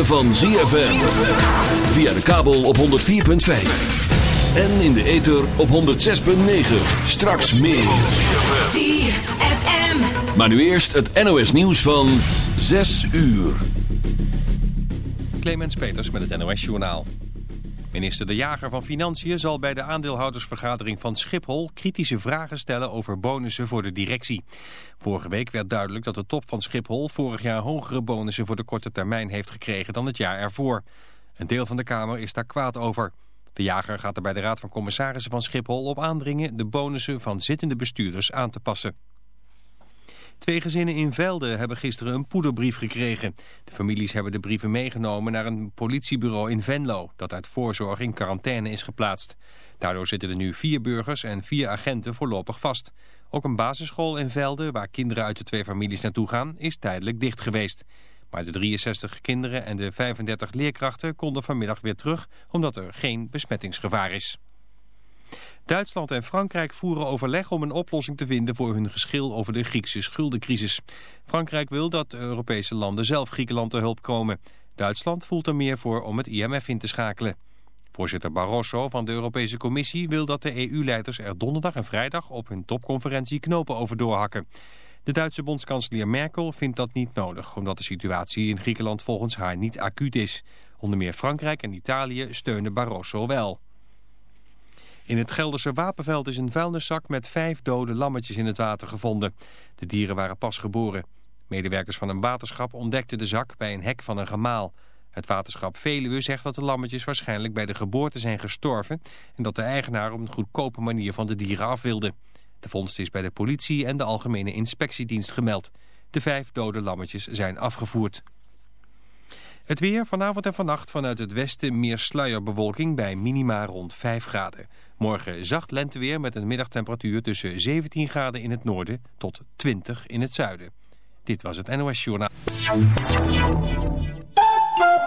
ritme van ZFM. Via de kabel op 104.5. En in de ether op 106.9. Straks meer. ZFM. Maar nu eerst het NOS nieuws van 6 uur. Clemens Peters met het NOS Journaal. Minister De Jager van Financiën zal bij de aandeelhoudersvergadering van Schiphol kritische vragen stellen over bonussen voor de directie. Vorige week werd duidelijk dat de top van Schiphol vorig jaar hogere bonussen voor de korte termijn heeft gekregen dan het jaar ervoor. Een deel van de Kamer is daar kwaad over. De Jager gaat er bij de Raad van Commissarissen van Schiphol op aandringen de bonussen van zittende bestuurders aan te passen. Twee gezinnen in Velde hebben gisteren een poederbrief gekregen. De families hebben de brieven meegenomen naar een politiebureau in Venlo... dat uit voorzorg in quarantaine is geplaatst. Daardoor zitten er nu vier burgers en vier agenten voorlopig vast. Ook een basisschool in Velde, waar kinderen uit de twee families naartoe gaan... is tijdelijk dicht geweest. Maar de 63 kinderen en de 35 leerkrachten konden vanmiddag weer terug... omdat er geen besmettingsgevaar is. Duitsland en Frankrijk voeren overleg om een oplossing te vinden voor hun geschil over de Griekse schuldencrisis. Frankrijk wil dat Europese landen zelf Griekenland te hulp komen. Duitsland voelt er meer voor om het IMF in te schakelen. Voorzitter Barroso van de Europese Commissie wil dat de EU-leiders er donderdag en vrijdag op hun topconferentie knopen over doorhakken. De Duitse bondskanselier Merkel vindt dat niet nodig, omdat de situatie in Griekenland volgens haar niet acuut is. Onder meer Frankrijk en Italië steunen Barroso wel. In het Gelderse Wapenveld is een vuilniszak met vijf dode lammetjes in het water gevonden. De dieren waren pas geboren. Medewerkers van een waterschap ontdekten de zak bij een hek van een gemaal. Het waterschap Veluwe zegt dat de lammetjes waarschijnlijk bij de geboorte zijn gestorven... en dat de eigenaar op een goedkope manier van de dieren af wilde. De vondst is bij de politie en de Algemene Inspectiedienst gemeld. De vijf dode lammetjes zijn afgevoerd. Het weer vanavond en vannacht vanuit het westen meer sluierbewolking bij minima rond 5 graden. Morgen zacht lenteweer met een middagtemperatuur tussen 17 graden in het noorden tot 20 in het zuiden. Dit was het NOS Journaal.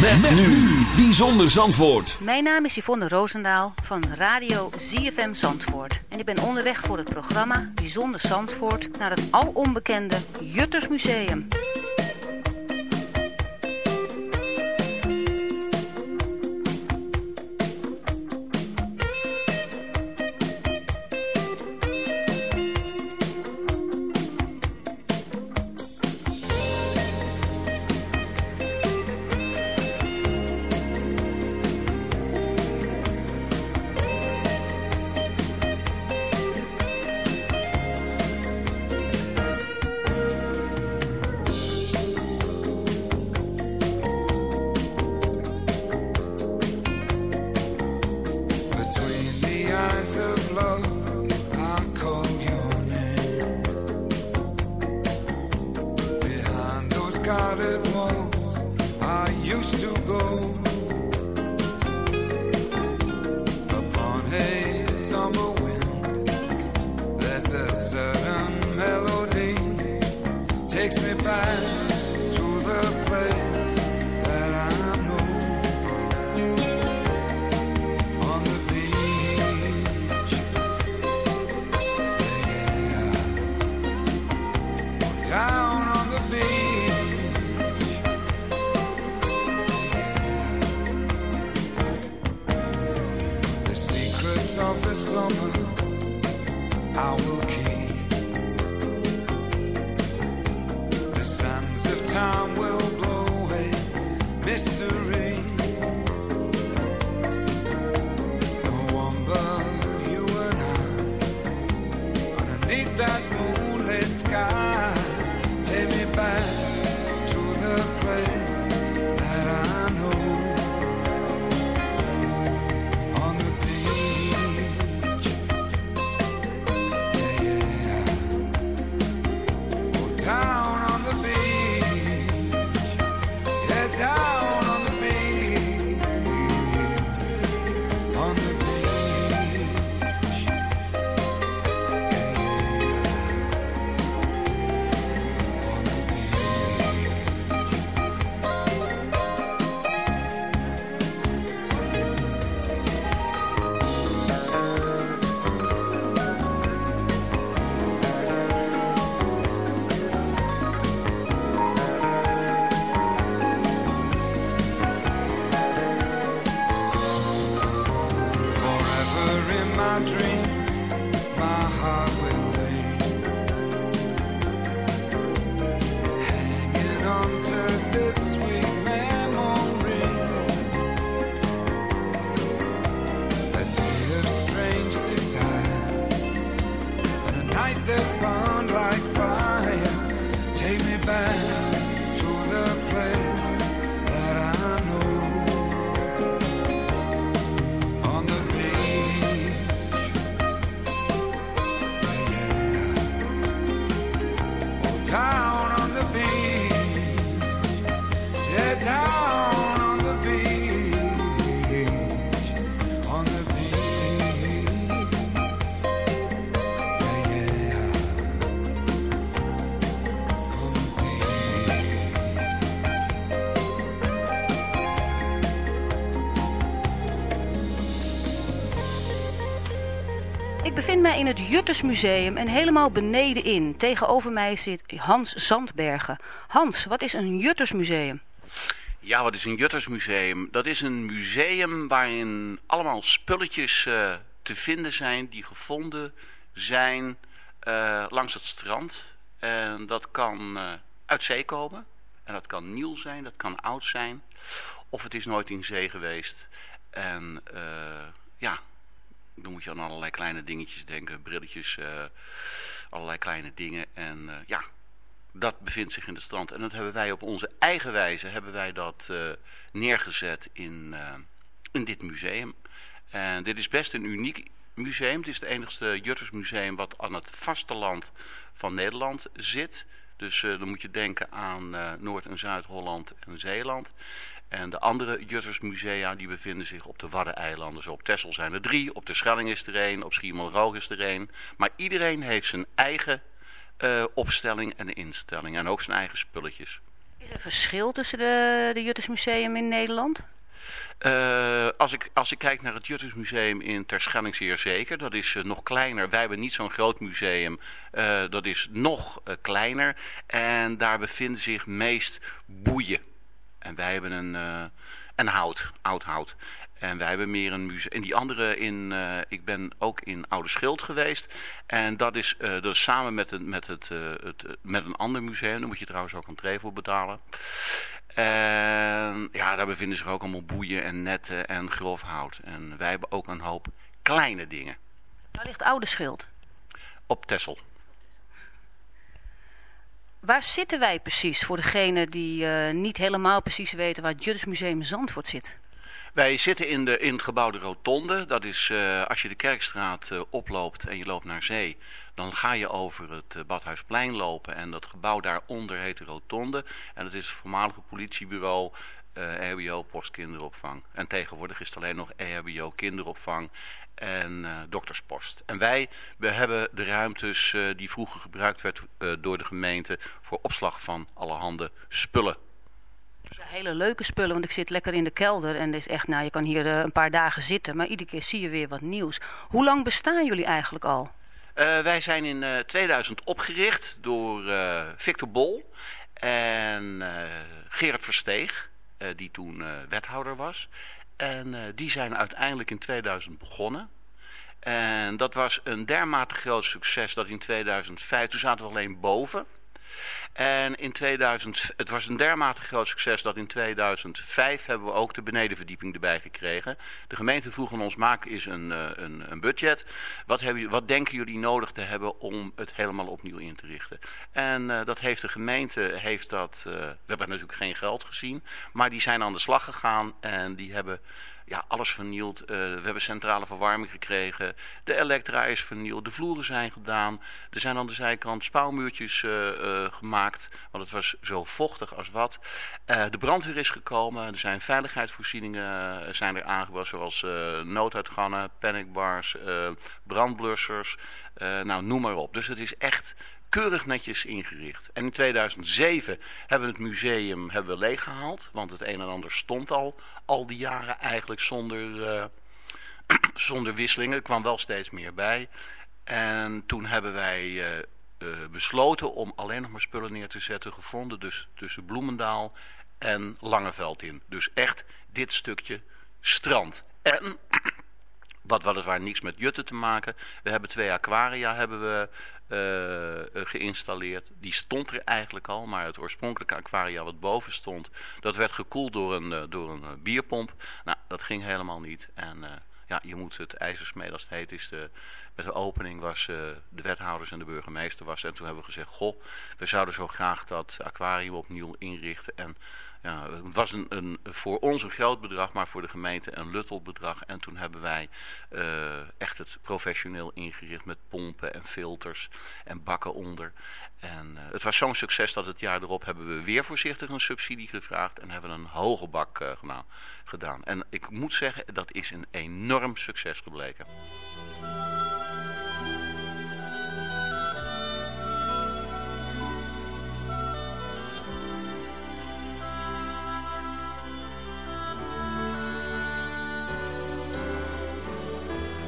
Met, met nu Bijzonder Zandvoort. Mijn naam is Yvonne Roosendaal van Radio ZFM Zandvoort. En ik ben onderweg voor het programma Bijzonder Zandvoort naar het alonbekende Juttersmuseum. used in het Juttersmuseum en helemaal beneden in. Tegenover mij zit Hans Zandbergen. Hans, wat is een Juttersmuseum? Ja, wat is een Juttersmuseum? Dat is een museum waarin allemaal spulletjes eh, te vinden zijn die gevonden zijn eh, langs het strand. En dat kan eh, uit zee komen. En dat kan nieuw zijn, dat kan oud zijn. Of het is nooit in zee geweest. En ja, dan moet je aan allerlei kleine dingetjes denken. Brilletjes, eh, allerlei kleine dingen. En eh, ja, dat bevindt zich in het strand. En dat hebben wij op onze eigen wijze hebben wij dat eh, neergezet in, in dit museum. En dit is best een uniek museum. Het is het enigste Juttersmuseum wat aan het vasteland van Nederland zit. Dus dan moet je denken aan Noord- en Zuid-Holland en Zeeland. En de andere Juttersmusea die bevinden zich op de Waddeneilanden. Zo op Texel zijn er drie, op de Schelling is er één, op Schiermonnikoog is er één. Maar iedereen heeft zijn eigen eh, opstelling en instelling. En ook zijn eigen spulletjes. Is er verschil tussen de, de Juttersmuseum in Nederland? Eh, als, ik, als ik kijk naar het Juttersmuseum in Terschelling zeer zeker. Dat is eh, nog kleiner. Wij hebben niet zo'n groot museum. Dat is nog kleiner. En daar bevinden zich meest boeien. En wij hebben een, eh en hout, oud hout. En wij hebben meer een museum. En die andere in, eh, ik ben ook in Oude Schild geweest. En dat is, eh, dat is samen met, een, met, het, het, met een ander museum. Daar moet je trouwens ook een entree voor betalen. En ja, daar bevinden zich ook allemaal boeien en netten en grof hout. En wij hebben ook een hoop kleine dingen. Waar ligt Oude Schild? Op Tessel. Waar zitten wij precies voor degene die eh, niet helemaal precies weten waar het Juttersmuseum Zandvoort zit? Wij zitten in, de, in het gebouw de Rotonde. Dat is eh, als je de Kerkstraat eh, oploopt en je loopt naar zee. Dan ga je over het Badhuisplein lopen. En dat gebouw daaronder heet de Rotonde. En dat is het voormalige politiebureau. Eh EHBO, postkinderopvang. En tegenwoordig is het alleen nog EHBO, kinderopvang en eh, dokterspost. En wij we hebben de ruimtes eh, die vroeger gebruikt werd door de gemeente voor opslag van allerhande spullen. Ja, hele leuke spullen, want ik zit lekker in de kelder en is echt, nou, je kan hier een paar dagen zitten, maar iedere keer zie je weer wat nieuws. Hoe lang bestaan jullie eigenlijk al? Wij zijn in eh, 2000 opgericht door Victor Bol en Gerard Versteeg, die toen eh, wethouder was. En eh, die zijn uiteindelijk in 2000 begonnen. En dat was een dermate groot succes dat in 2005, toen zaten we alleen boven. En in 2000, het was een dermate groot succes dat in 2005 hebben we ook de benedenverdieping erbij gekregen. De gemeente vroeg aan ons, maak eens een, eh, een, een budget. Wat, hebben, wat denken jullie nodig te hebben om het helemaal opnieuw in te richten? En eh, dat heeft de gemeente, heeft dat, eh, we hebben natuurlijk geen geld gezien, maar die zijn aan de slag gegaan en die hebben ja, alles vernield. Eh, we hebben centrale verwarming gekregen. De elektra is vernield. De vloeren zijn gedaan. Er zijn aan de zijkant spouwmuurtjes eh, eh, gemaakt. Want het was zo vochtig als wat. De brandweer is gekomen. Er zijn veiligheidsvoorzieningen zijn er aangebracht. Zoals nooduitgangen, panicbars, brandblussers. nou, noem maar op. Dus het is echt keurig netjes ingericht. En in 2007 hebben we het museum hebben we leeggehaald. Want het een en ander stond al, al die jaren eigenlijk zonder, eh, zonder wisselingen. Er kwam wel steeds meer bij. En toen hebben wij eh, eh, besloten om alleen nog maar spullen neer te zetten. Gevonden dus tussen Bloemendaal en Langeveld in. Dus echt dit stukje strand. En wat weliswaar niks met jutten te maken. We hebben twee aquaria hebben we eh, eh, geïnstalleerd. Die stond er eigenlijk al, maar het oorspronkelijke aquaria wat boven stond, dat werd gekoeld door een, eh, door een bierpomp. Nou, dat ging helemaal niet. En ja, je moet het ijzersmeden als het heet is. De, met de opening was de wethouders en de burgemeester was. En toen hebben we gezegd, goh, we zouden zo graag dat aquarium opnieuw inrichten. En ja, het was een, een, voor ons een groot bedrag, maar voor de gemeente een luttel bedrag. En toen hebben wij eh, echt het professioneel ingericht met pompen en filters en bakken onder. En eh, het was zo'n succes dat het jaar erop hebben we weer voorzichtig een subsidie gevraagd en hebben een hoge bak eh, gena- gedaan. En ik moet zeggen, dat is een enorm succes gebleken.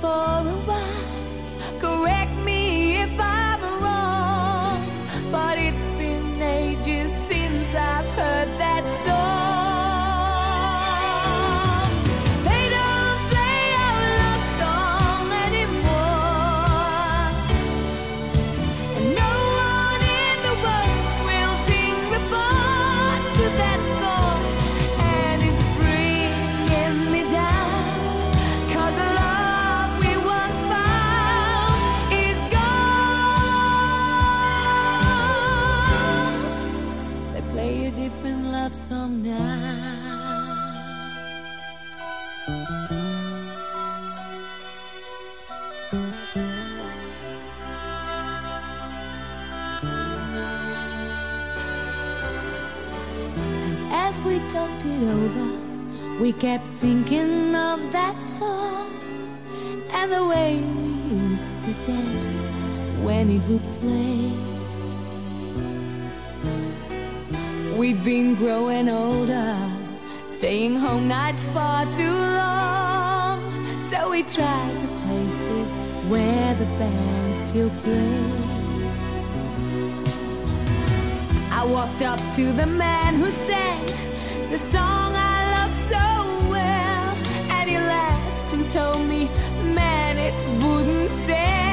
for a while. Correct me if I'm wrong, but it's we talked it over, we kept thinking of that song and the way we used to dance when it would play. We'd been growing older, staying home nights far too long. So we tried the places where the band still played. I walked up to the man who sang the song I love so well, and he laughed and told me, man, it wouldn't sell.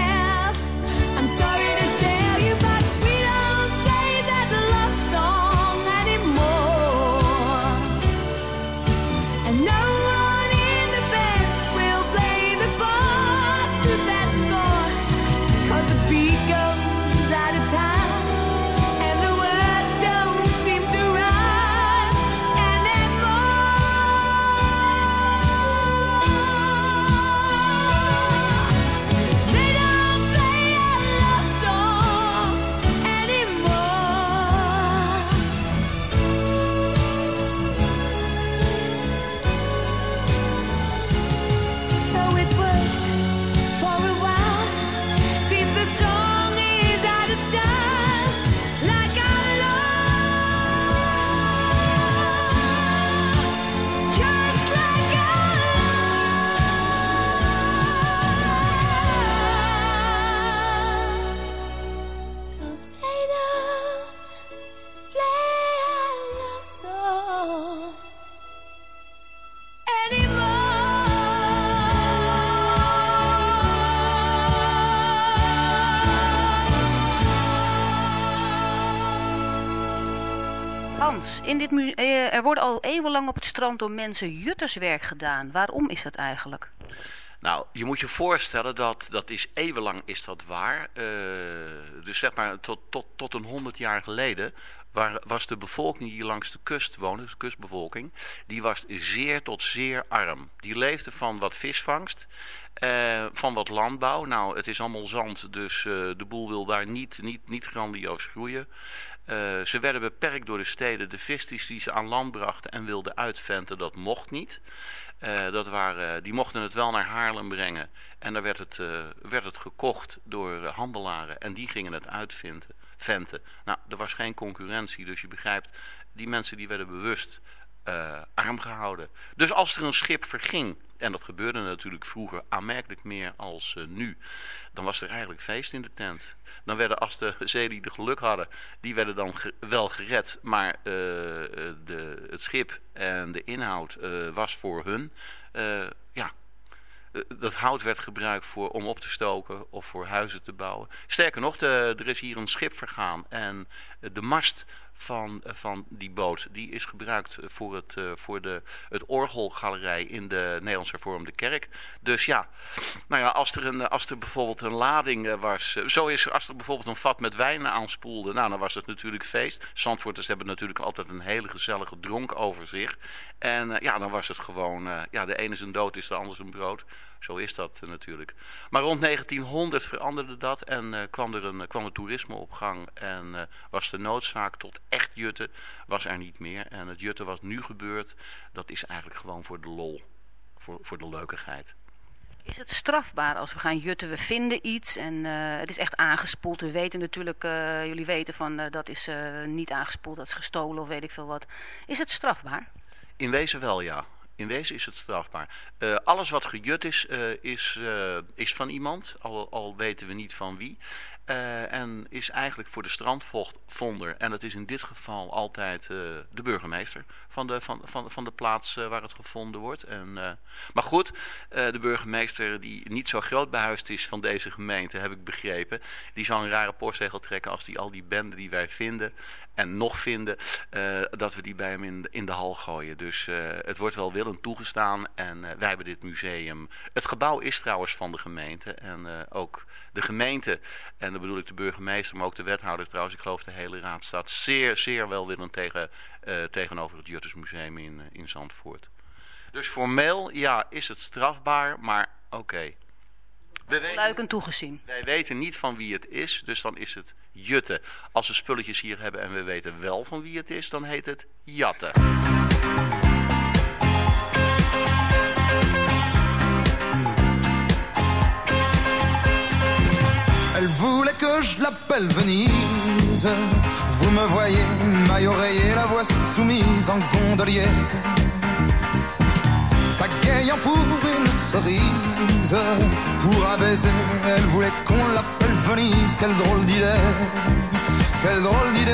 In dit eh, er wordt al eeuwenlang op het strand door mensen jutterswerk gedaan. Waarom is dat eigenlijk? Nou, je moet je voorstellen dat dat is eeuwenlang is dat waar. Eh, dus zeg maar tot, tot, tot een honderd jaar geleden waar, was de bevolking die langs de kust woonde, de kustbevolking, die was zeer tot zeer arm. Die leefde van wat visvangst, eh, van wat landbouw. Nou, het is allemaal zand, dus de boel wil daar niet, niet, niet grandioos groeien. Eh, ze werden beperkt door de steden. De vis die ze aan land brachten en wilden uitventen, dat mocht niet. Eh, dat waren, die mochten het wel naar Haarlem brengen. En daar werd het, eh, werd het gekocht door handelaren. En die gingen het uitventen. Venten. Nou, er was geen concurrentie. Dus je begrijpt, die mensen die werden bewust eh, arm gehouden. Dus als er een schip verging, en dat gebeurde natuurlijk vroeger aanmerkelijk meer als eh, nu, dan was er eigenlijk feest in de tent. Dan werden, als de zeelieden geluk hadden, die werden dan wel gered, maar eh, de, het schip en de inhoud was voor hun. Ja, dat hout werd gebruikt voor, om op te stoken of voor huizen te bouwen. Sterker nog, er is hier een schip vergaan en de mast van, eh, van die boot die is gebruikt voor, het, eh, voor de, het orgelgalerij in de Nederlands hervormde kerk. Dus ja, nou ja, als er, een, als er bijvoorbeeld een lading eh, was, eh, zo is als er bijvoorbeeld een vat met wijn aanspoelde, nou dan was het natuurlijk feest. Zandvoorters hebben natuurlijk altijd een hele gezellige dronk over zich. En eh, ja, dan was het gewoon, eh, ja, de ene is een dood, is de ander een brood. Zo is dat eh, natuurlijk. Maar rond 1900 veranderde dat en eh, kwam er een, kwam het toerisme op gang. En eh, was de noodzaak tot echt jutten, was er niet meer. En het jutten wat nu gebeurt, dat is eigenlijk gewoon voor de lol. Voor, voor de leukigheid. Is het strafbaar als we gaan jutten, we vinden iets en eh, het is echt aangespoeld. We weten natuurlijk, eh, jullie weten van eh, dat is eh, niet aangespoeld, dat is gestolen of weet ik veel wat. Is het strafbaar? In wezen wel, ja. In wezen is het strafbaar. Eh, alles wat gejut is, eh, is, eh, is van iemand, al, al weten we niet van wie. En is eigenlijk voor de strandvonder, en dat is in dit geval altijd de burgemeester van de, van, van, van de plaats waar het gevonden wordt. En, maar goed, de burgemeester die niet zo groot behuisd is van deze gemeente, heb ik begrepen, die zal een rare postzegel trekken als die al die benden die wij vinden en nog vinden, eh, dat we die bij hem in, de- in de hal gooien. Dus eh, het wordt wel willend toegestaan en eh, wij hebben dit museum. Het gebouw is trouwens van de gemeente en ook de gemeente, en dan bedoel ik de burgemeester, maar ook de wethouder trouwens, ik geloof de hele raad staat zeer, zeer welwillend tegen, tegenover het Juttersmuseum in, eh, in Zandvoort. Dus formeel, ja, is het strafbaar, maar oké. We weten- Luikend toegezien. wij weten niet van wie het is, dus dan is het jutten. Als we spulletjes hier hebben en we weten wel van wie het is, dan heet het jatten. Elle voulait que je l'appelle Venise. Vous me voyez, maille oreiller, la voix soumise en gondolier. Pagayant pour une cerise, pour un baiser, elle voulait qu'on. Quelle drôle d'idée, quelle drôle d'idée,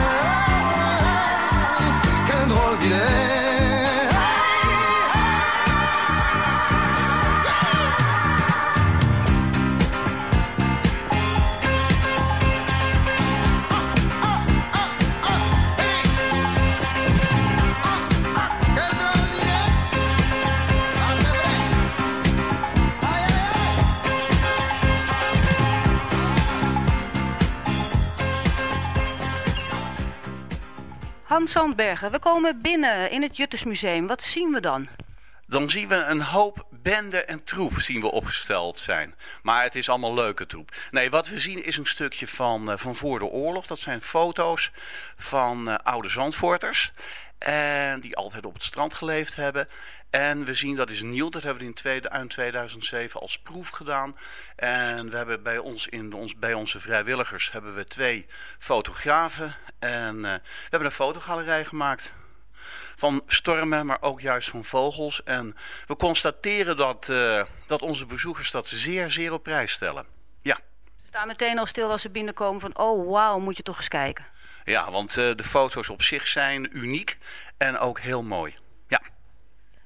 Zandbergen, we komen binnen in het Juttersmuseum. Wat zien we dan? Dan zien we een hoop bende en troep zien we opgesteld zijn. Maar het is allemaal leuke troep. Nee, wat we zien is een stukje van, eh, van voor de oorlog. Dat zijn foto's van eh, oude Zandvoorters. En die altijd op het strand geleefd hebben. En we zien, dat is nieuw, dat hebben we in tweede, eind 2007 als proef gedaan. En we hebben bij, ons in ons, bij onze vrijwilligers hebben we twee fotografen. En eh, we hebben een fotogalerij gemaakt van stormen, maar ook juist van vogels. En we constateren dat, eh, dat onze bezoekers dat zeer, zeer op prijs stellen. Ja, Ze staan meteen al stil als ze binnenkomen van... oh, wauw, moet je toch eens kijken. Ja want eh, de foto's op zich zijn uniek en ook heel mooi. Ja.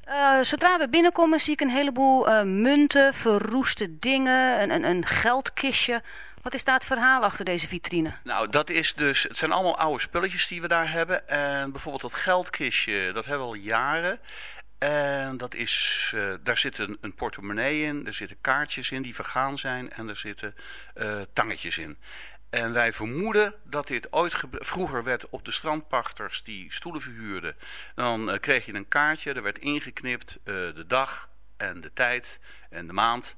Eh, zodra we binnenkomen zie ik een heleboel eh, munten, verroeste dingen, een, een, een geldkistje. Wat is daar het verhaal achter deze vitrine? Nou, dat is dus, het zijn allemaal oude spulletjes die we daar hebben. En bijvoorbeeld dat geldkistje, dat hebben we al jaren. En dat is, daar zit een, een portemonnee in, er zitten kaartjes in die vergaan zijn en er zitten tangetjes in. En wij vermoeden dat dit ooit vroeger werd op de strandpachters die stoelen verhuurden. Dan eh, kreeg je een kaartje, er werd ingeknipt eh, de dag en de tijd en de maand.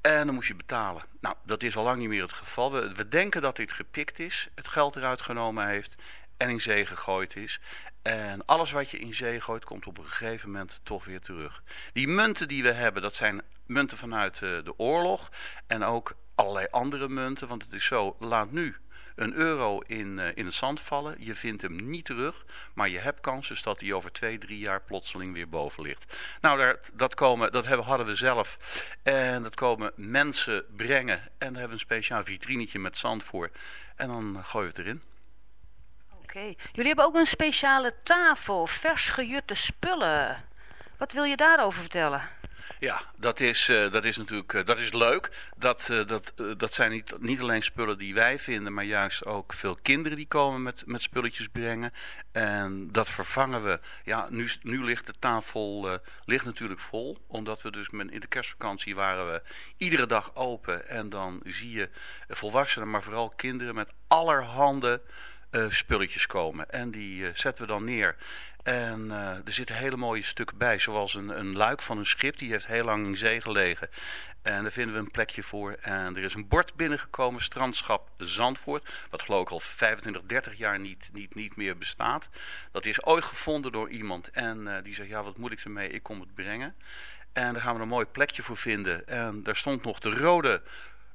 En dan moest je betalen. Nou, dat is al lang niet meer het geval. We, we denken dat dit gepikt is, het geld eruit genomen heeft en in zee gegooid is. En alles wat je in zee gooit, komt op een gegeven moment toch weer terug. Die munten die we hebben, dat zijn munten vanuit eh, de oorlog. En ook allerlei andere munten. Want het is zo, laat nu een euro in, eh, in het zand vallen. Je vindt hem niet terug. Maar je hebt kans dus dat hij over twee, drie jaar plotseling weer boven ligt. Nou, daar, dat, komen, dat hebben, hadden we zelf. En dat komen mensen brengen. En daar hebben we een speciaal vitrinetje met zand voor. En dan gooien we het erin. Oké. Jullie hebben ook een speciale tafel, vers gejutte spullen. Wat wil je daarover vertellen? Ja, dat is, eh, dat is natuurlijk eh, dat is leuk. Dat, eh, dat, dat zijn niet, niet alleen spullen die wij vinden, maar juist ook veel kinderen die komen met, met spulletjes brengen. En dat vervangen we. Ja, nu, nu ligt de tafel ligt natuurlijk vol. Omdat we dus met, in de kerstvakantie waren we iedere dag open. En dan zie je volwassenen, maar vooral kinderen met allerhande spulletjes komen. En die zetten we dan neer. En eh, er zitten hele mooie stukken bij, zoals een, een luik van een schip. Die heeft heel lang in zee gelegen. En daar vinden we een plekje voor. En er is een bord binnengekomen, strandschap Zandvoort. Wat geloof ik al 25, 30 jaar niet, niet, niet meer bestaat. Dat is ooit gevonden door iemand. En eh, die zegt, ja wat moet ik ermee? Ik kom het brengen. En daar gaan we een mooi plekje voor vinden. En daar stond nog de rode,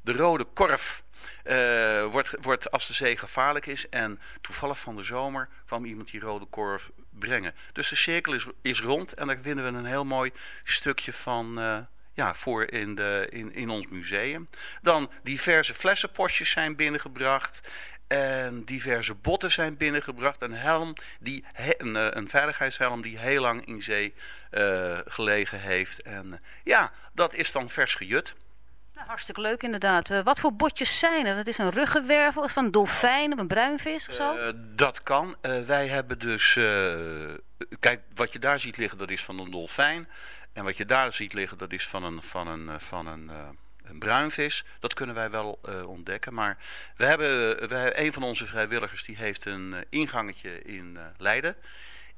de rode korf Eh, wordt, wordt als de zee gevaarlijk is. En toevallig van de zomer kwam iemand die rode korf brengen. Dus de cirkel is, is rond en daar vinden we een heel mooi stukje van... eh, ja, voor in, de, in, in ons museum. Dan diverse flessenpostjes zijn binnengebracht. En diverse botten zijn binnengebracht. Een helm, die, een, eh, een veiligheidshelm die heel lang in zee eh, gelegen heeft. En ja, dat is dan vers gejut. Nou, hartstikke leuk inderdaad. Eh, wat voor botjes zijn er? Dat is een ruggenwervel, is van dolfijn of een bruinvis of zo? Eh, dat kan. Eh, wij hebben dus... kijk, wat je daar ziet liggen, dat is van een dolfijn. En wat je daar ziet liggen, dat is van een, van een, van een, een bruinvis. Dat kunnen wij wel ontdekken. Maar we hebben, hebben, een van onze vrijwilligers die heeft een ingangetje in Leiden.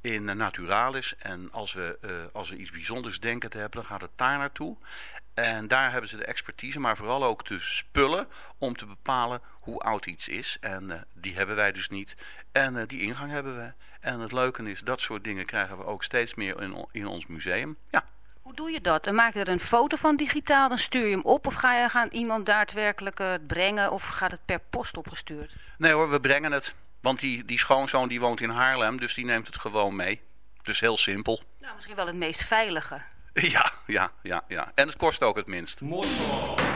In Naturalis. En als we, eh, als we iets bijzonders denken te hebben, dan gaat het daar naartoe. En daar hebben ze de expertise, maar vooral ook de spullen om te bepalen hoe oud iets is. En eh, die hebben wij dus niet. En eh, die ingang hebben we. En het leuke is, dat soort dingen krijgen we ook steeds meer in, in ons museum. Ja. Hoe doe je dat? Dan maak je er een foto van digitaal, dan stuur je hem op of ga je gaan iemand daadwerkelijk het brengen of gaat het per post opgestuurd? Nee hoor, we brengen het. Want die, die schoonzoon die woont in Haarlem, dus die neemt het gewoon mee. Dus heel simpel. Nou, misschien wel het meest veilige. Ja, ja, ja, ja. En het kost ook het minst. Installed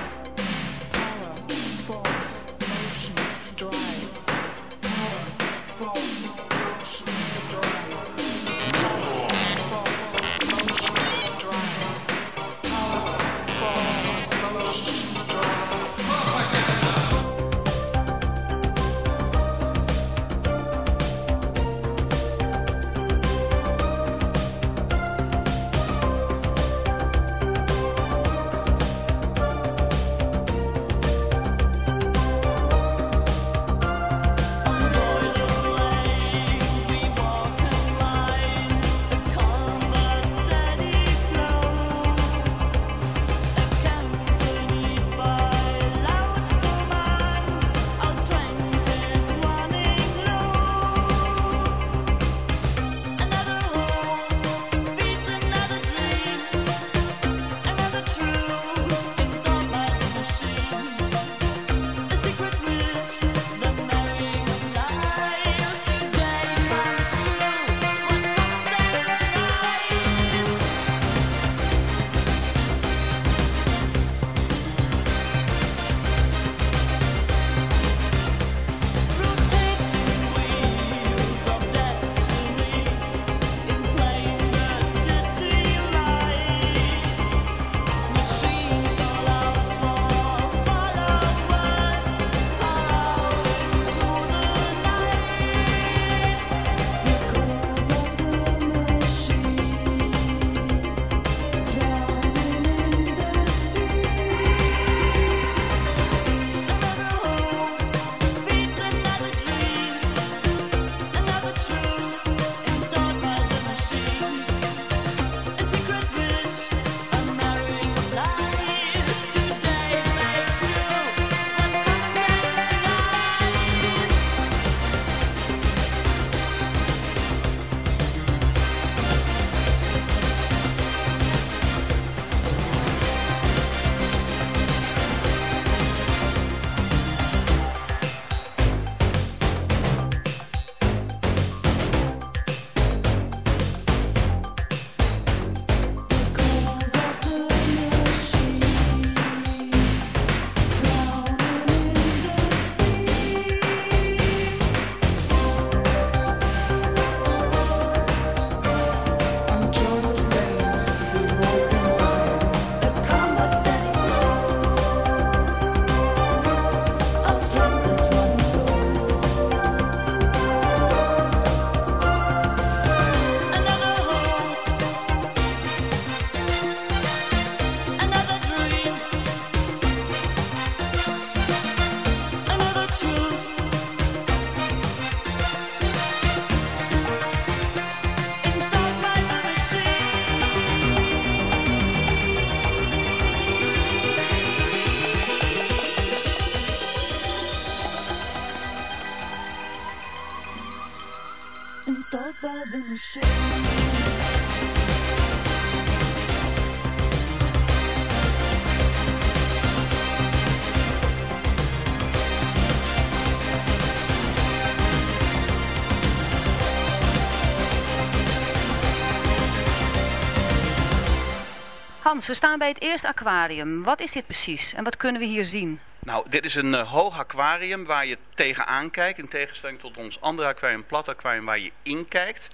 We staan bij het eerste aquarium. Wat is dit precies en wat kunnen we hier zien? Nou, dit is een eh, hoog aquarium waar je tegenaan kijkt. In tegenstelling tot ons andere aquarium, plat aquarium, waar je in kijkt.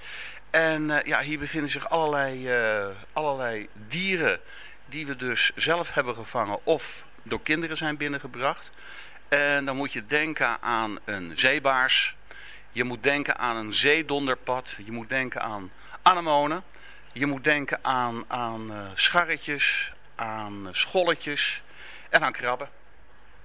En eh, ja, hier bevinden zich allerlei, eh, allerlei dieren die we dus zelf hebben gevangen of door kinderen zijn binnengebracht. En dan moet je denken aan een zeebaars. Je moet denken aan een zeedonderpad. Je moet denken aan anemonen. Je moet denken aan, aan eh, scharretjes, aan eh, scholletjes en aan krabben.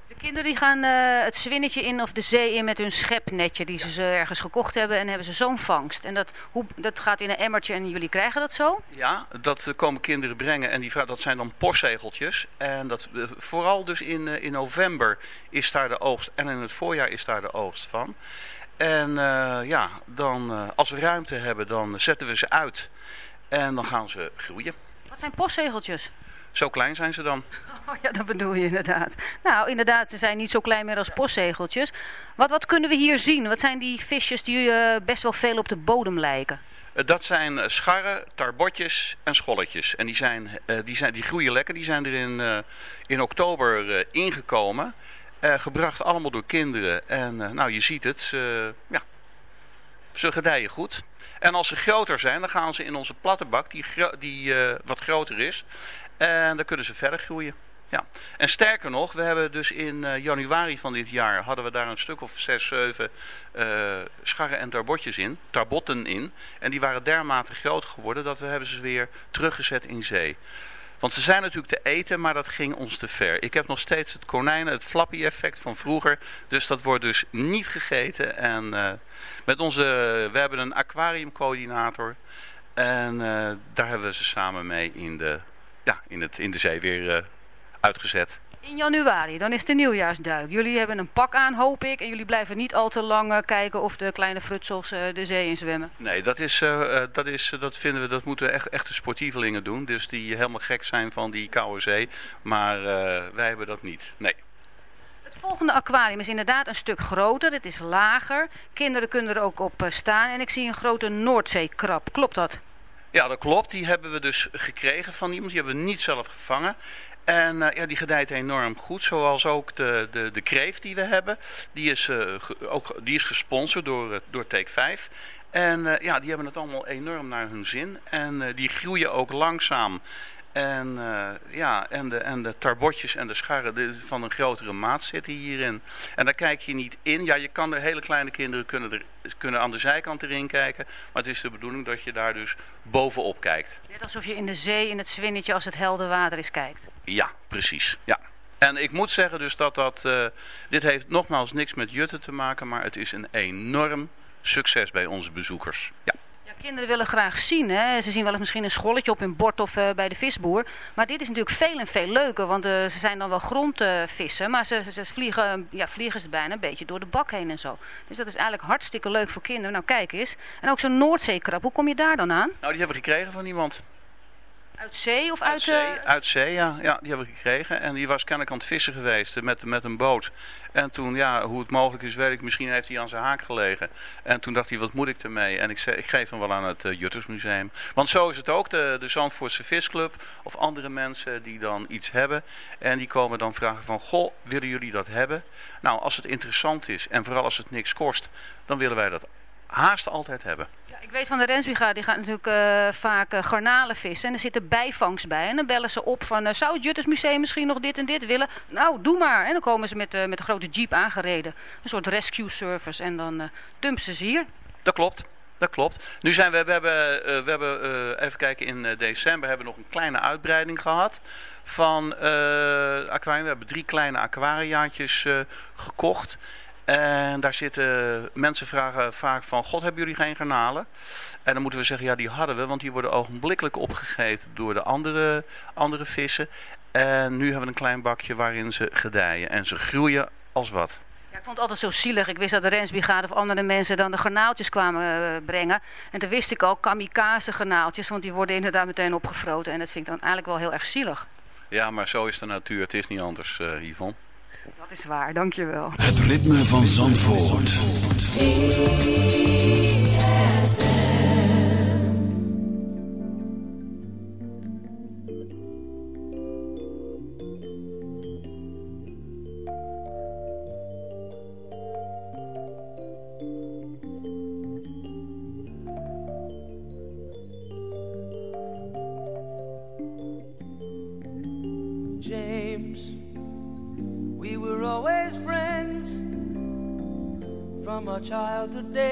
De kinderen die gaan eh, het zwinnetje in of de zee in met hun schepnetje die ze ze ergens gekocht hebben en hebben ze zo'n vangst. En dat, hoe, dat gaat in een emmertje en jullie krijgen dat zo? Ja, dat komen kinderen brengen en die, dat zijn dan postzegeltjes. En dat, vooral dus in, in november is daar de oogst en in het voorjaar is daar de oogst van. En ja, dan, als we ruimte hebben, dan zetten we ze uit en dan gaan ze groeien. Wat zijn postzegeltjes? Zo klein zijn ze dan. Oh ja, dat bedoel je inderdaad. Nou, inderdaad, ze zijn niet zo klein meer als postzegeltjes. Wat, wat kunnen we hier zien? Wat zijn die visjes die eh, best wel veel op de bodem lijken? Eh, Dat zijn eh, scharren, tarbotjes en scholletjes. En die, zijn, die, zijn, die groeien lekker. Die zijn er in, in oktober ingekomen. Gebracht allemaal door kinderen. En nou, je ziet het. Ze, ja, ze gedijen goed. En als ze groter zijn, dan gaan ze in onze platte bak, die, die eh, wat groter is. En dan kunnen ze verder groeien. Ja. En sterker nog, we hebben dus in eh, januari van dit jaar hadden we daar een stuk of zes, zeven eh, scharren en tarbotjes in, tarbotten in. En die waren dermate groot geworden dat we hebben ze weer teruggezet in zee. Want ze zijn natuurlijk te eten, maar dat ging ons te ver. Ik heb nog steeds het konijnen, het flappy effect van vroeger. Dus dat wordt dus niet gegeten. En eh, met onze, we hebben een aquariumcoördinator. En eh, daar hebben we ze samen mee in de, ja, in het, in de zee weer eh, uitgezet. In januari, dan is de nieuwjaarsduik. Jullie hebben een pak aan, hoop ik. En jullie blijven niet al te lang eh, kijken of de kleine frutsels eh, de zee in zwemmen. Nee, dat, is, eh, dat, is, dat vinden we, dat moeten echt, echte sportievelingen doen. Dus die helemaal gek zijn van die koude zee. Maar wij hebben dat niet. Nee. Het volgende aquarium is inderdaad een stuk groter. Het is lager. Kinderen kunnen er ook op staan. En ik zie een grote Noordzeekrab. Klopt dat? Ja, dat klopt. Die hebben we dus gekregen van iemand. Die hebben we niet zelf gevangen. En eh, ja, die gedijt enorm goed. Zoals ook de, de, de kreeft die we hebben. Die is, eh, ook, die is gesponsord door, eh, door Take 5. En ja, die hebben het allemaal enorm naar hun zin. En die groeien ook langzaam. En, eh, ja, en, de, en de tarbotjes en de scharren de- van een grotere maat zitten hierin. En daar kijk je niet in. Ja, je kan er hele kleine kinderen kunnen, er, kunnen aan de zijkant erin kijken. Maar het is de bedoeling dat je daar dus bovenop kijkt. Net alsof je in de zee, in het zwinnetje, als het helder water is, kijkt. Ja, precies. Ja. En ik moet zeggen dus dat dat... eh, dit heeft nogmaals niks met jutten te maken, maar het is een enorm succes bij onze bezoekers. Ja. Ja, kinderen willen graag zien. Hè? Ze zien wel eens misschien een scholletje op hun bord of eh, bij de visboer. Maar dit is natuurlijk veel en veel leuker. Want eh, ze zijn dan wel grondvissen. maar ze, ze vliegen, ja, vliegen ze bijna een beetje door de bak heen en zo. Dus dat is eigenlijk hartstikke leuk voor kinderen. Nou, kijk eens. En ook zo'n Noordzeekrab. Hoe kom je daar dan aan? Nou, die hebben we gekregen van iemand. Uit zee of uit... Uit zee, eh, uit zee ja. ja. Die hebben we gekregen. En die was kennelijk aan het vissen geweest eh, met, met een boot. En toen, ja, hoe het mogelijk is, weet ik. Misschien heeft hij aan zijn haak gelegen. En toen dacht hij, wat moet ik ermee? En ik, zei, ik geef hem wel aan het uh, Juttersmuseum. Want zo is het ook. De, de Zandvoortse Visclub of andere mensen die dan iets hebben. En die komen dan vragen van, goh, willen jullie dat hebben? Nou, als het interessant is en vooral als het niks kost, dan willen wij dat haast altijd hebben. Ja, ik weet van de Rensbrigade, die gaat natuurlijk eh, vaak uh, garnalen vissen. En er zit er bijvangst bij. En dan bellen ze op van, uh, zou het Juttersmuseum misschien nog dit en dit willen? Nou, doe maar. En dan komen ze met, met een grote jeep aangereden. Een soort rescue service. En dan dumpen ze ze hier. Dat klopt. Dat klopt. Nu zijn we, we hebben, we hebben even kijken, in december hebben we nog een kleine uitbreiding gehad van aquarium. We hebben drie kleine aquariaatjes gekocht. En daar zitten mensen vragen vaak van, god hebben jullie geen garnalen? En dan moeten we zeggen, ja die hadden we, want die worden ogenblikkelijk opgegeten door de andere, andere vissen. En nu hebben we een klein bakje waarin ze gedijen en ze groeien als wat. Ja, ik vond het altijd zo zielig. Ik wist dat de Rensbrigade of andere mensen dan de garnaaltjes kwamen uh, brengen. En toen wist ik al, kamikaze garnaaltjes, want die worden inderdaad meteen opgefroten. En dat vind ik dan eigenlijk wel heel erg zielig. Ja, maar zo is de natuur. Het is niet anders, uh, Yvonne. Dat is waar, dankjewel. Het ritme van Zandvoort. today.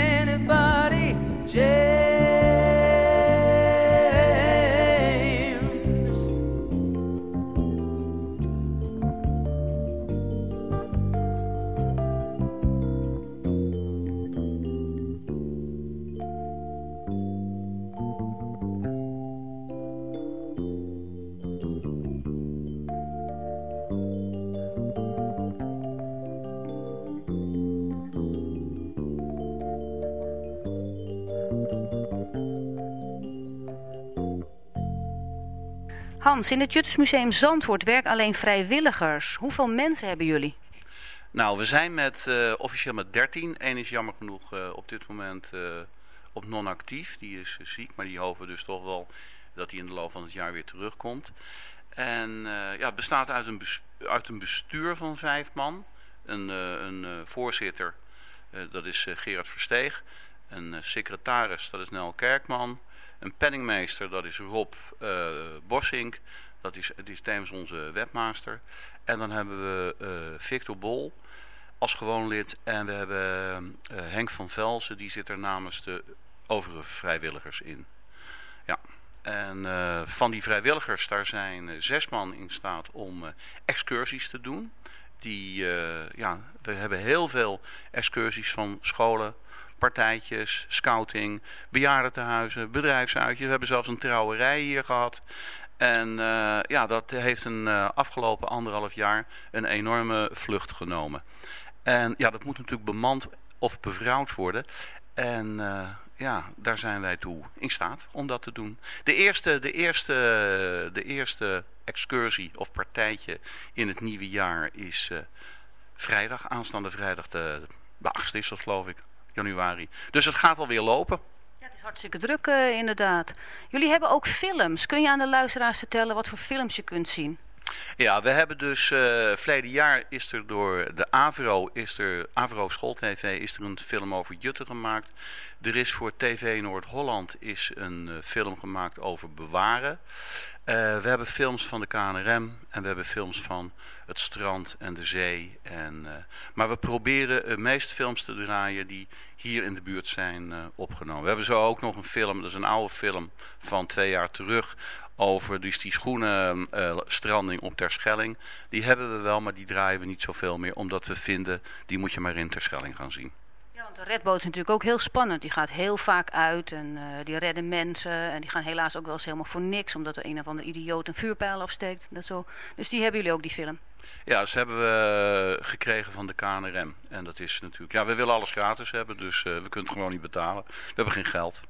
In het Juttersmuseum Zandvoort werken alleen vrijwilligers. Hoeveel mensen hebben jullie? Nou, we zijn met, eh, officieel met 13. Eén is jammer genoeg eh, op dit moment eh, op non-actief. Die is ziek, maar die hopen dus toch wel dat hij in de loop van het jaar weer terugkomt. En ja, het bestaat uit een, uit een bestuur van vijf man. Een, een voorzitter, dat is Gerard Versteeg. Een secretaris, dat is Nel Kerkman. Een penningmeester, dat is Rob eh Bossink. Dat is, die is tevens onze webmaster. En dan hebben we eh, Victor Bol als gewoon lid. En we hebben eh, Henk van Velzen, die zit er namens de overige vrijwilligers in. Ja. En van die vrijwilligers, daar zijn zes man in staat om excursies te doen. Die, ja, we hebben heel veel excursies van scholen, partijtjes, scouting, bejaardentehuizen, bedrijfsuitjes. We hebben zelfs een trouwerij hier gehad. En eh, ja, dat heeft een eh, afgelopen anderhalf jaar een enorme vlucht genomen. En ja, dat moet natuurlijk bemand of bevrouwd worden. En eh, ja, daar zijn wij toe in staat om dat te doen. De eerste, de eerste, de eerste excursie of partijtje in het nieuwe jaar is vrijdag, aanstaande vrijdag de, de 8e is dat geloof ik, januari. Dus het gaat alweer lopen. Ja, het is hartstikke druk eh, inderdaad. Jullie hebben ook films. Kun je aan de luisteraars vertellen wat voor films je kunt zien? Ja, we hebben dus eh verleden jaar is er door de Avro, is er, Avro Schooltv, is er een film over Jutten gemaakt. Er is voor TV Noord-Holland is een eh, film gemaakt over bewaren. We hebben films van de KNRM en we hebben films van het strand en de zee. En, eh, maar we proberen de meeste films te draaien die hier in de buurt zijn eh, opgenomen. We hebben zo ook nog een film, dat is een oude film van twee jaar terug over dus die schoenenstranding op Terschelling. Die hebben we wel, maar die draaien we niet zoveel meer. Omdat we vinden, die moet je maar in Terschelling gaan zien. Ja, want de redboot is natuurlijk ook heel spannend. Die gaat heel vaak uit en eh, die redden mensen. En die gaan helaas ook wel eens helemaal voor niks. Omdat er een of andere idioot een vuurpijl afsteekt. Dat zo. Dus die hebben jullie ook, die film. Ja, ze hebben we eh, gekregen van de KNRM. En dat is natuurlijk... Ja, we willen alles gratis hebben, dus eh, we kunnen het gewoon niet betalen. We hebben geen geld.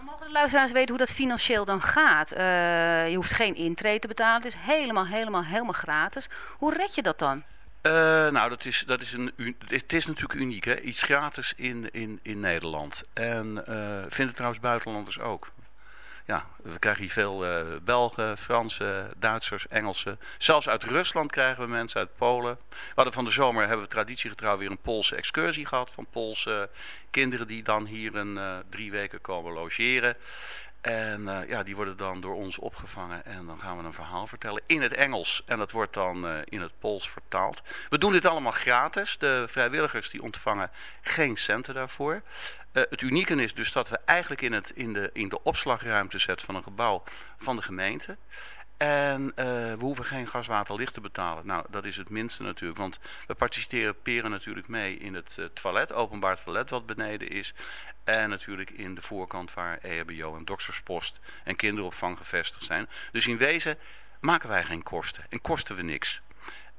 Mogen de luisteraars weten hoe dat financieel dan gaat? Eh, je hoeft geen intree te betalen. Het is helemaal, helemaal, helemaal gratis. Hoe red je dat dan? Nou, dat is, dat is een, het is, het is natuurlijk uniek, hè? Iets gratis in, in, in Nederland. En eh vinden trouwens buitenlanders ook. Ja, we krijgen hier veel eh, Belgen, Fransen, Duitsers, Engelsen. Zelfs uit Rusland krijgen we mensen, uit Polen. We hadden van de zomer, hebben we traditiegetrouw weer een Poolse excursie gehad. Van Poolse kinderen die dan hier een eh, drie weken komen logeren. En eh, ja, die worden dan door ons opgevangen en dan gaan we een verhaal vertellen in het Engels. En dat wordt dan eh, in het Pools vertaald. We doen dit allemaal gratis. De vrijwilligers die ontvangen geen centen daarvoor. Eh, het unieke is dus dat we eigenlijk in, het, in, de, in de opslagruimte zetten van een gebouw van de gemeente. En eh, we hoeven geen gas, water, licht te betalen. Nou, dat is het minste natuurlijk. Want we participeren natuurlijk mee in het eh, toilet, openbaar toilet wat beneden is. En natuurlijk in de voorkant waar EHBO en dokterspost en kinderopvang gevestigd zijn. Dus in wezen maken wij geen kosten en kosten we niks.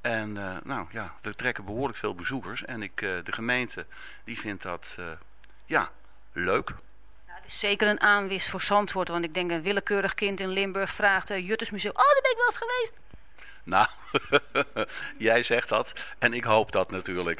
En nou ja, we trekken behoorlijk veel bezoekers. En ik, de gemeente die vindt dat ja, leuk. Het is zeker een aanwis voor Zandvoort. Want ik denk een willekeurig kind in Limburg vraagt... Uh, Juttersmuseum, oh, daar ben ik wel eens geweest. Nou, jij zegt dat en ik hoop dat natuurlijk.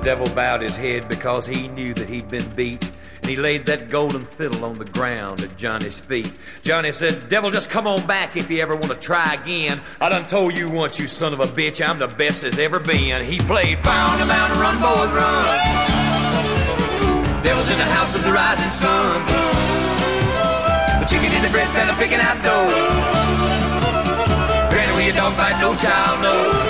The devil bowed his head because he knew that he'd been beat. And he laid that golden fiddle on the ground at Johnny's feet. Johnny said, Devil, just come on back if you ever want to try again. I done told you once, you son of a bitch, I'm the best there's ever been. He played Fire on the Mountain, Run, Boys, Run. Devil's in the house of the rising sun. The chicken in the bread fella picking out dough. Granny, where your dog bite, no child, no.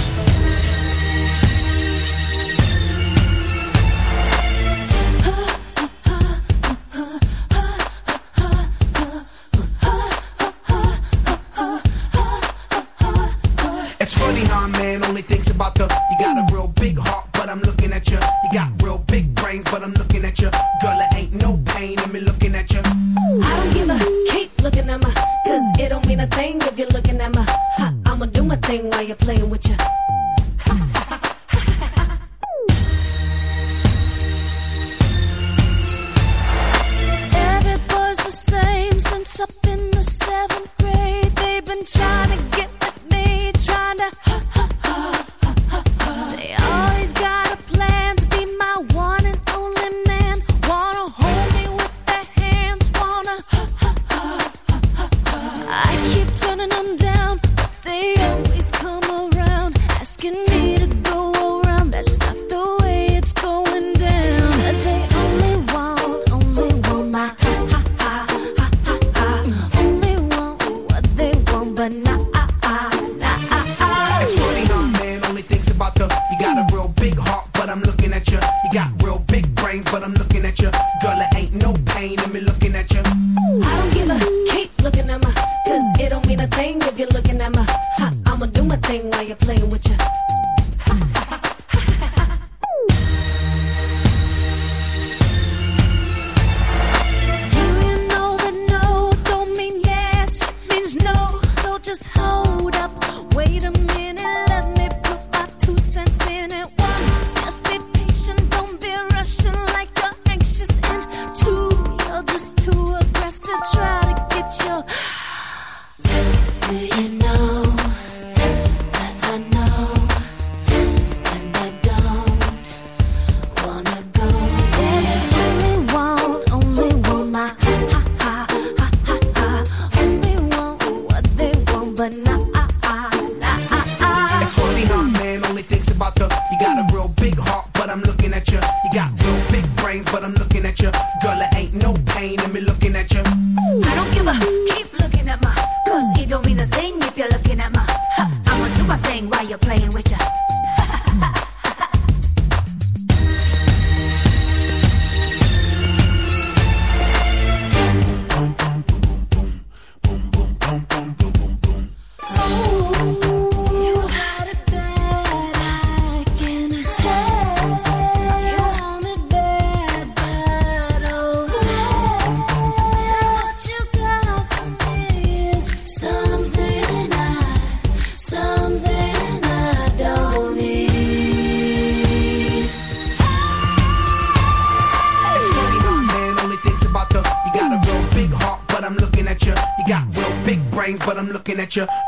Brains, but I'm looking at you. Girl, it ain't no pain in me looking at you. I don't give a keep looking at my cause it don't mean a thing if you're looking at my I'ma do my thing while you're playing with ya.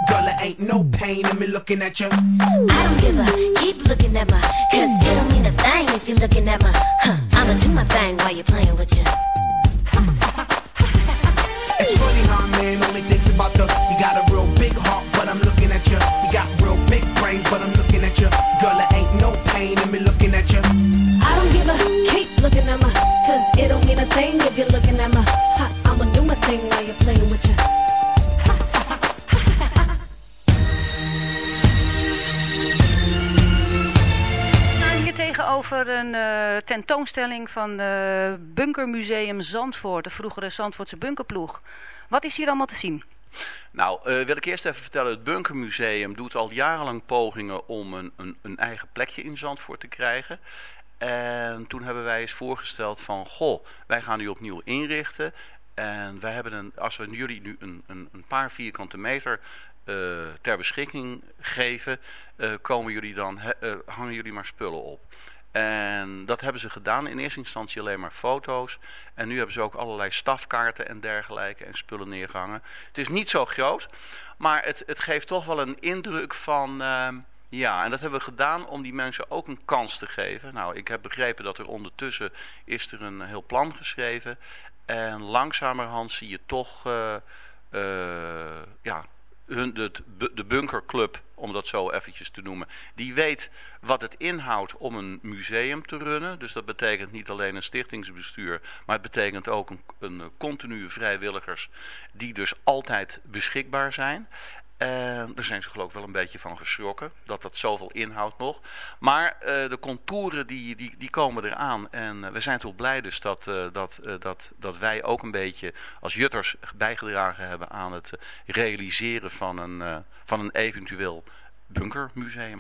Girl, it ain't no pain in me looking at you. I don't give a keep looking at my cause it don't mean a thing if you're looking at my huh, I'ma do my thing while you're playing with ya. It's funny how a man only thinks about the. You got a real big heart, but I'm looking at you. You got real big brains, but I'm looking at you. Girl, it ain't no pain in me looking at you. I don't give a keep looking at my cause it don't mean a thing if you're looking at tegenover een eh, tentoonstelling van uh, Bunkermuseum Zandvoort, de vroegere Zandvoortse bunkerploeg. Wat is hier allemaal te zien? Nou, eh, wil ik eerst even vertellen, het Bunkermuseum doet al jarenlang pogingen om een, een, een eigen plekje in Zandvoort te krijgen. En toen hebben wij eens voorgesteld van, goh, wij gaan nu opnieuw inrichten. En wij hebben een, als we jullie nu een, een, een paar vierkante meter ter beschikking geven, komen jullie dan, hangen jullie maar spullen op. En dat hebben ze gedaan. In eerste instantie alleen maar foto's. En nu hebben ze ook allerlei stafkaarten en dergelijke en spullen neergehangen. Het is niet zo groot, maar het, het geeft toch wel een indruk van... ehm, ja, en dat hebben we gedaan om die mensen ook een kans te geven. Nou, ik heb begrepen dat er ondertussen is er een heel plan geschreven. En langzamerhand zie je toch... eh, eh, ja, hun, de, de bunkerclub, om dat zo eventjes te noemen, die weet wat het inhoudt om een museum te runnen. Dus dat betekent niet alleen een stichtingsbestuur, maar het betekent ook een, een continue vrijwilligers die dus altijd beschikbaar zijn. En daar zijn ze geloof ik wel een beetje van geschrokken, dat dat zoveel inhoudt nog. Maar eh, de contouren die, die, die komen eraan. En eh, we zijn toch blij dus dat, eh, dat, dat, dat wij ook een beetje als jutters bijgedragen hebben aan het realiseren van een, van een eventueel bunkermuseum.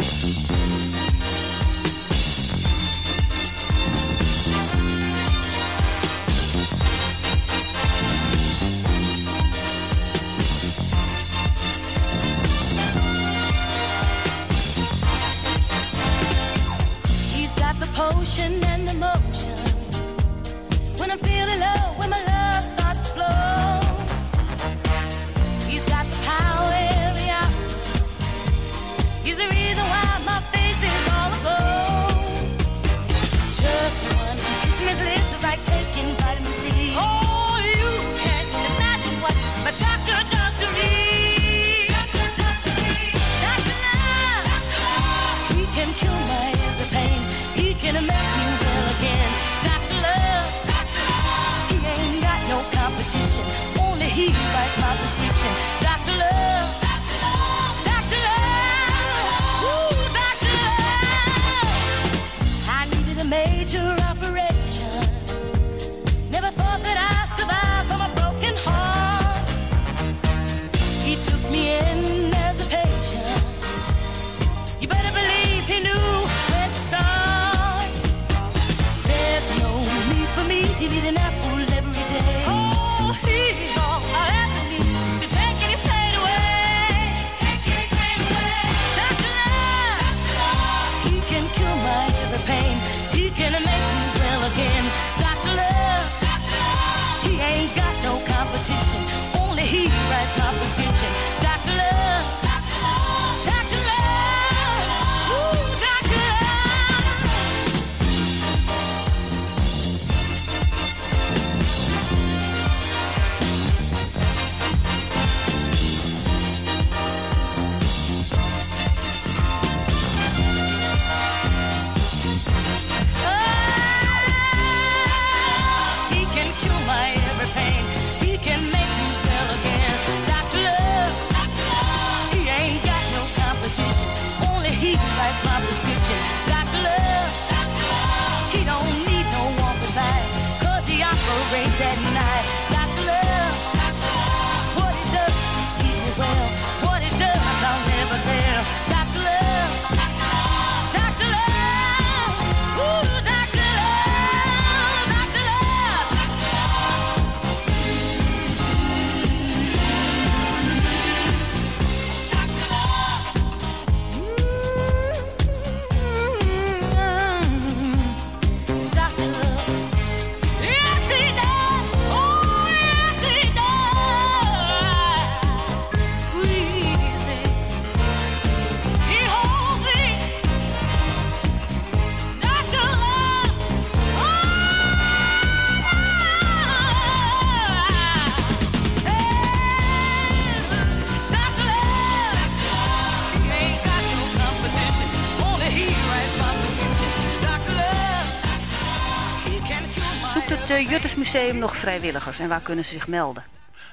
Juttersmuseum nog vrijwilligers en waar kunnen ze zich melden?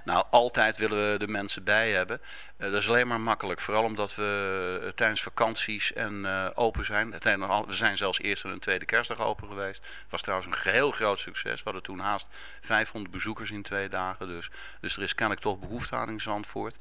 Nou, altijd willen we de mensen bij hebben. Eh, dat is alleen maar makkelijk. Vooral omdat we eh, tijdens vakanties en eh, open zijn. We zijn zelfs eerst en tweede kerstdag open geweest. Het was trouwens een heel groot succes. We hadden toen haast 500 bezoekers in twee dagen. Dus, dus er is kennelijk toch behoefte aan in Zandvoort.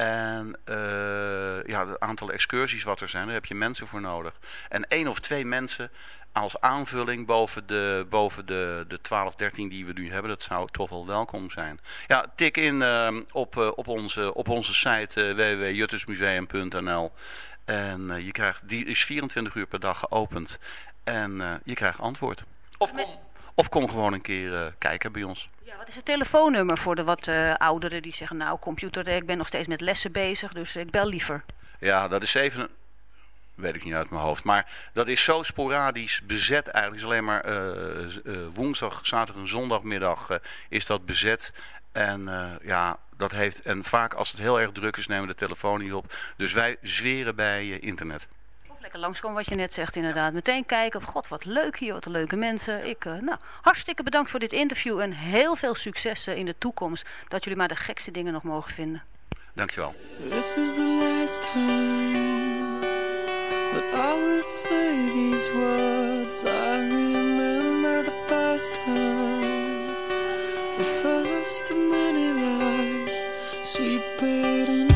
En eh, ja, het aantal excursies wat er zijn, daar heb je mensen voor nodig. En één of twee mensen als aanvulling boven de, boven de, de 12, 13 die we nu hebben, dat zou toch wel welkom zijn. Ja, tik in eh, op, eh, op, onze, op onze site uh, www.juttersmuseum.nl en eh, je krijgt, die is 24 uur per dag geopend en eh, je krijgt antwoord. Of kom, of kom gewoon een keer eh, kijken bij ons. Ja, wat is het telefoonnummer voor de wat eh, ouderen die zeggen... nou, computer, ik ben nog steeds met lessen bezig, dus ik bel liever. Ja, dat is even... Weet ik niet uit mijn hoofd. Maar dat is zo sporadisch bezet eigenlijk. Het is alleen maar eh, woensdag, zaterdag en zondagmiddag is dat bezet. En ja, dat heeft... En vaak als het heel erg druk is, nemen we de telefoon niet op. Dus wij zweren bij internet. Lekker langskomen wat je net zegt inderdaad. Meteen kijken, god wat leuk hier, wat leuke mensen. Ik, eh, nou, hartstikke bedankt voor dit interview en heel veel succes eh, in de toekomst. Dat jullie maar de gekste dingen nog mogen vinden. Dankjewel. This is the last time that I will say these words. I remember the first time, the first of many lies, sweet baby.